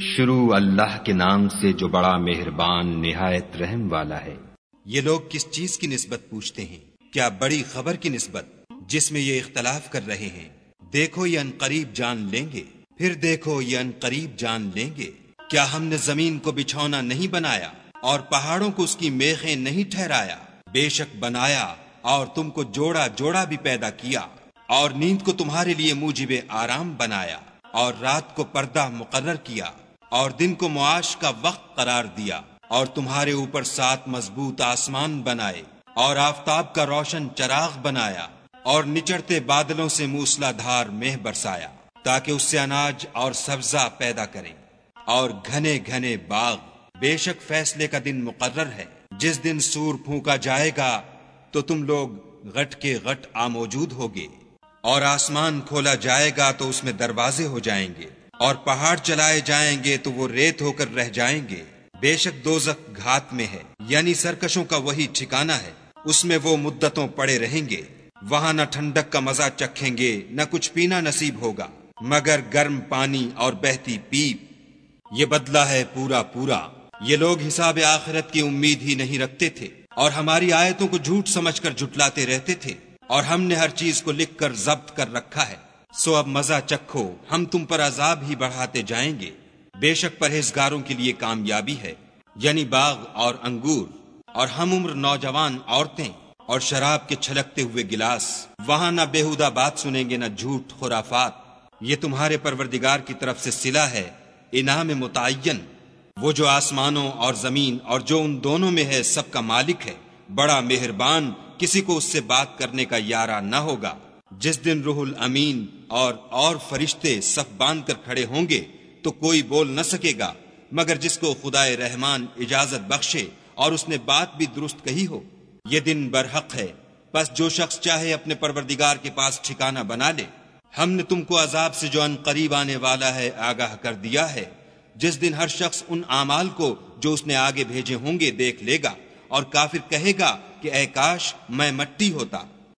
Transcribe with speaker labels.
Speaker 1: شروع اللہ کے نام سے جو بڑا مہربان نہایت رحم والا ہے۔
Speaker 2: یہ لوگ کس چیز کی نسبت پوچھتے ہیں؟ کیا بڑی خبر کی نسبت جس میں یہ اختلاف کر رہے ہیں؟ دیکھو یہ ان قریب جان لیں گے۔ پھر دیکھو یہ ان قریب جان لیں گے۔ کیا ہم نے زمین کو بچھونا نہیں بنایا اور پہاڑوں کو اس کی میخیں نہیں ٹھہرایا؟ بے شک بنایا اور تم کو جوڑا جوڑا بھی پیدا کیا اور نیند کو تمہارے لیے موجب آرام بنایا اور رات کو پردہ مقرر کیا۔ اور دن کو معاش کا وقت قرار دیا اور تمہارے اوپر سات مضبوط آسمان بنائے اور آفتاب کا روشن چراغ بنایا اور نچڑتے بادلوں سے موسلا دھار مہ برسایا تاکہ اس سے اناج اور سبزہ پیدا کرے اور گھنے گھنے باغ بے شک فیصلے کا دن مقرر ہے۔ جس دن سور پھونکا جائے گا تو تم لوگ غٹ کے غٹ آ موجود ہوگے اور آسمان کھولا جائے گا تو اس میں دروازے ہو جائیں گے۔ اور پہاڑ چلائے جائیں گے تو وہ ریت ہو کر رہ جائیں گے۔ بے شک دوزخ گھات میں ہے یعنی سرکشوں کا وہی ٹھکانہ ہے۔ اس میں وہ مدتوں پڑے رہیں گے۔ وہاں نہ ٹھنڈک کا مزہ چکھیں گے، نہ کچھ پینا نصیب ہوگا۔ مگر گرم پانی اور بہتی پیپ، یہ بدلہ ہے پورا پورا۔ یہ لوگ حساب آخرت کی امید ہی نہیں رکھتے تھے۔ اور ہماری آیتوں کو جھوٹ سمجھ کر جھٹلاتے رہتے تھے۔ اور ہم نے ہر چیز کو لکھ کر ضبط کر رکھا ہے۔ سو اب مزہ چکھو، ہم تم پر عذاب ہی بڑھاتے جائیں گے۔ بے شک پرہیزگاروں کے لیے کامیابی ہے یعنی باغ اور انگور۔ اور ہم عمر نوجوان عورتیں اور شراب کے چھلکتے ہوئے گلاس۔ وہاں نہ بےحدہ بات سنیں گے، نہ جھوٹ خرافات۔ یہ تمہارے پروردگار کی طرف سے سلا ہے، انعام متعین۔ وہ جو آسمانوں اور زمین اور جو ان دونوں میں ہے، سب کا مالک ہے۔ بڑا مہربان، کسی کو اس سے بات کرنے کا یارہ نہ ہوگا۔ جس دن روح الامین اور اور فرشتے صف باندھ کر کھڑے ہوں گے تو کوئی بول نہ سکے گا، مگر جس کو خدا رحمان اجازت بخشے اور اس نے بات بھی درست کہی ہو، یہ دن برحق ہے۔ بس جو شخص چاہے اپنے پروردگار کے پاس ٹھکانہ بنا لے۔ ہم نے تم کو عذاب سے جو ان قریب آنے والا ہے آگاہ کر دیا ہے۔ جس دن ہر شخص ان اعمال کو جو اس نے آگے بھیجے ہوں گے دیکھ لے گا اور کافر کہے گا کہ اے کاش میں مٹی ہوتا۔